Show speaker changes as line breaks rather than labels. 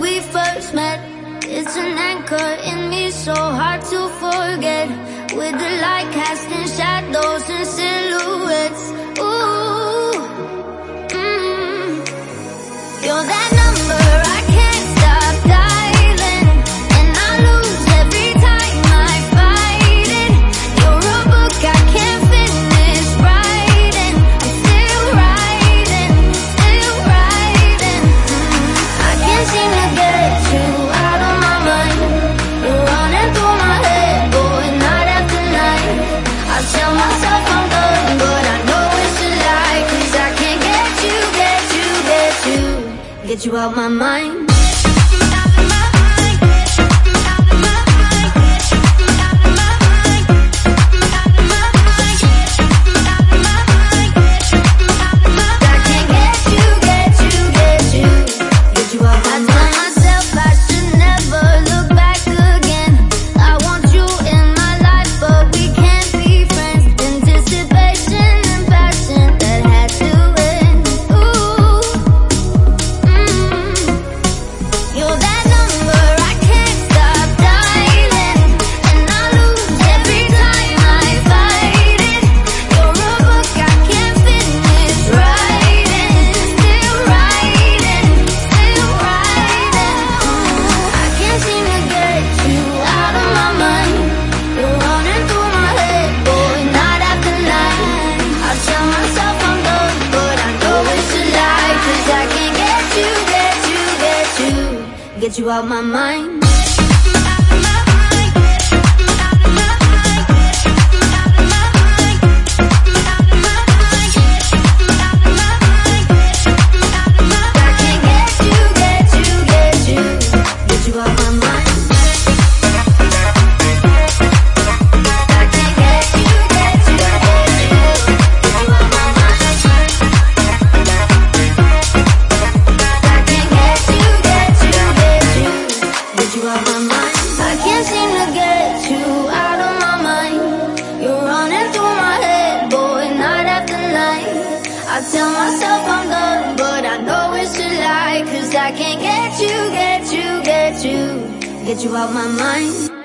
we first met. It's an anchor in me so hard to forget. With the light casting shadows and Get you out my mind. Get you out my mind. off on love, but I know it's a lie Cause I can't get you, get you, get you Get you out my mind.